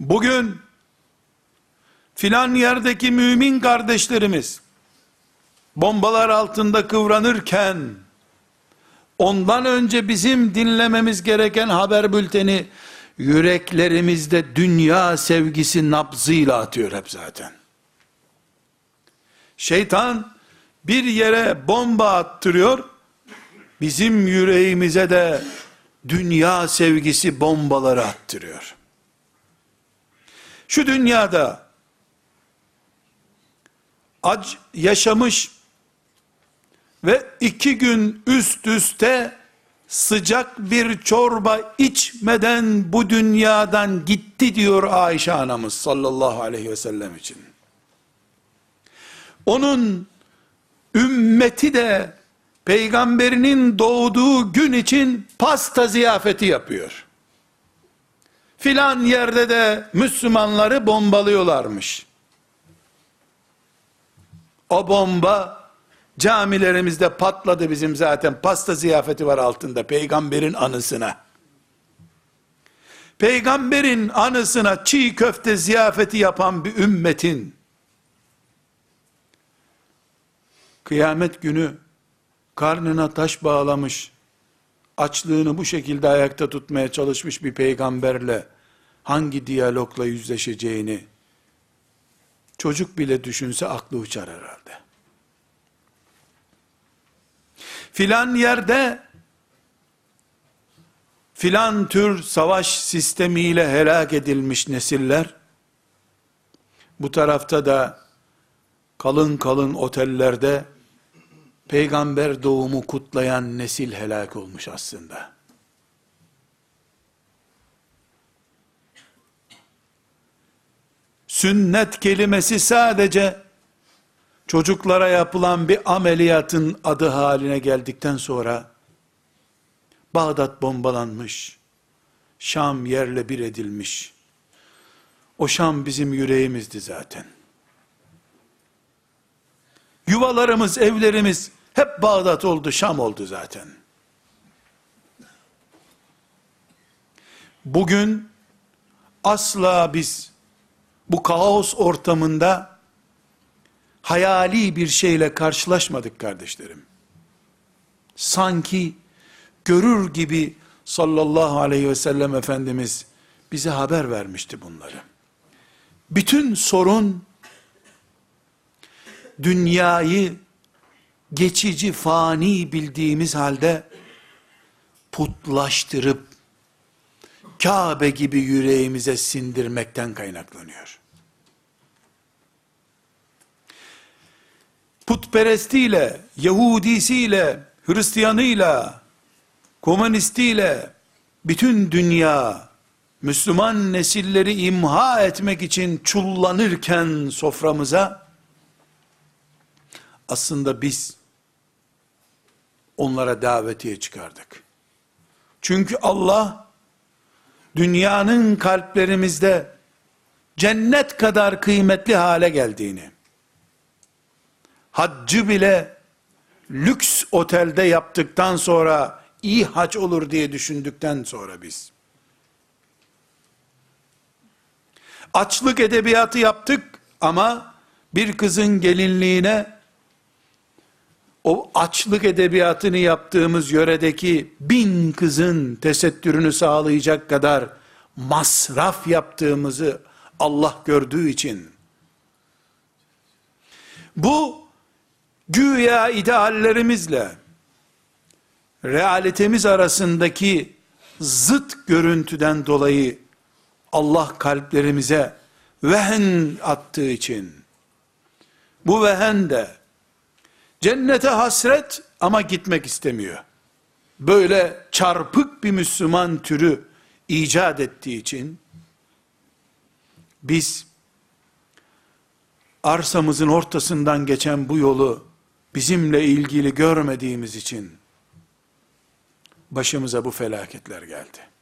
Bugün filan yerdeki mümin kardeşlerimiz bombalar altında kıvranırken ondan önce bizim dinlememiz gereken haber bülteni yüreklerimizde dünya sevgisi nabzıyla atıyor hep zaten. Şeytan bir yere bomba attırıyor, bizim yüreğimize de dünya sevgisi bombaları attırıyor. Şu dünyada ac yaşamış ve iki gün üst üste sıcak bir çorba içmeden bu dünyadan gitti diyor Ayşe anamız sallallahu aleyhi ve sellem için. Onun ümmeti de peygamberinin doğduğu gün için pasta ziyafeti yapıyor. Filan yerde de Müslümanları bombalıyorlarmış. O bomba camilerimizde patladı bizim zaten. Pasta ziyafeti var altında peygamberin anısına. Peygamberin anısına çiğ köfte ziyafeti yapan bir ümmetin kıyamet günü karnına taş bağlamış, açlığını bu şekilde ayakta tutmaya çalışmış bir peygamberle hangi diyalogla yüzleşeceğini çocuk bile düşünse aklı uçar herhalde. Filan yerde filan tür savaş sistemiyle helak edilmiş nesiller bu tarafta da kalın kalın otellerde peygamber doğumu kutlayan nesil helak olmuş aslında. Sünnet kelimesi sadece çocuklara yapılan bir ameliyatın adı haline geldikten sonra Bağdat bombalanmış, Şam yerle bir edilmiş. O Şam bizim yüreğimizdi zaten. Yuvalarımız, evlerimiz hep Bağdat oldu, Şam oldu zaten. Bugün asla biz bu kaos ortamında hayali bir şeyle karşılaşmadık kardeşlerim. Sanki görür gibi sallallahu aleyhi ve sellem Efendimiz bize haber vermişti bunları. Bütün sorun dünyayı geçici fani bildiğimiz halde putlaştırıp Kabe gibi yüreğimize sindirmekten kaynaklanıyor. Putperestiyle, Yahudisiyle, Hristiyanıyla, komünistiyle bütün dünya Müslüman nesilleri imha etmek için çullanırken soframıza aslında biz onlara davetiye çıkardık. Çünkü Allah dünyanın kalplerimizde cennet kadar kıymetli hale geldiğini, haccı bile lüks otelde yaptıktan sonra iyi hac olur diye düşündükten sonra biz, açlık edebiyatı yaptık ama bir kızın gelinliğine o açlık edebiyatını yaptığımız yöredeki bin kızın tesettürünü sağlayacak kadar masraf yaptığımızı Allah gördüğü için. Bu güya ideallerimizle realitemiz arasındaki zıt görüntüden dolayı Allah kalplerimize vehen attığı için. Bu vehen de Cennete hasret ama gitmek istemiyor. Böyle çarpık bir Müslüman türü icat ettiği için biz arsamızın ortasından geçen bu yolu bizimle ilgili görmediğimiz için başımıza bu felaketler geldi.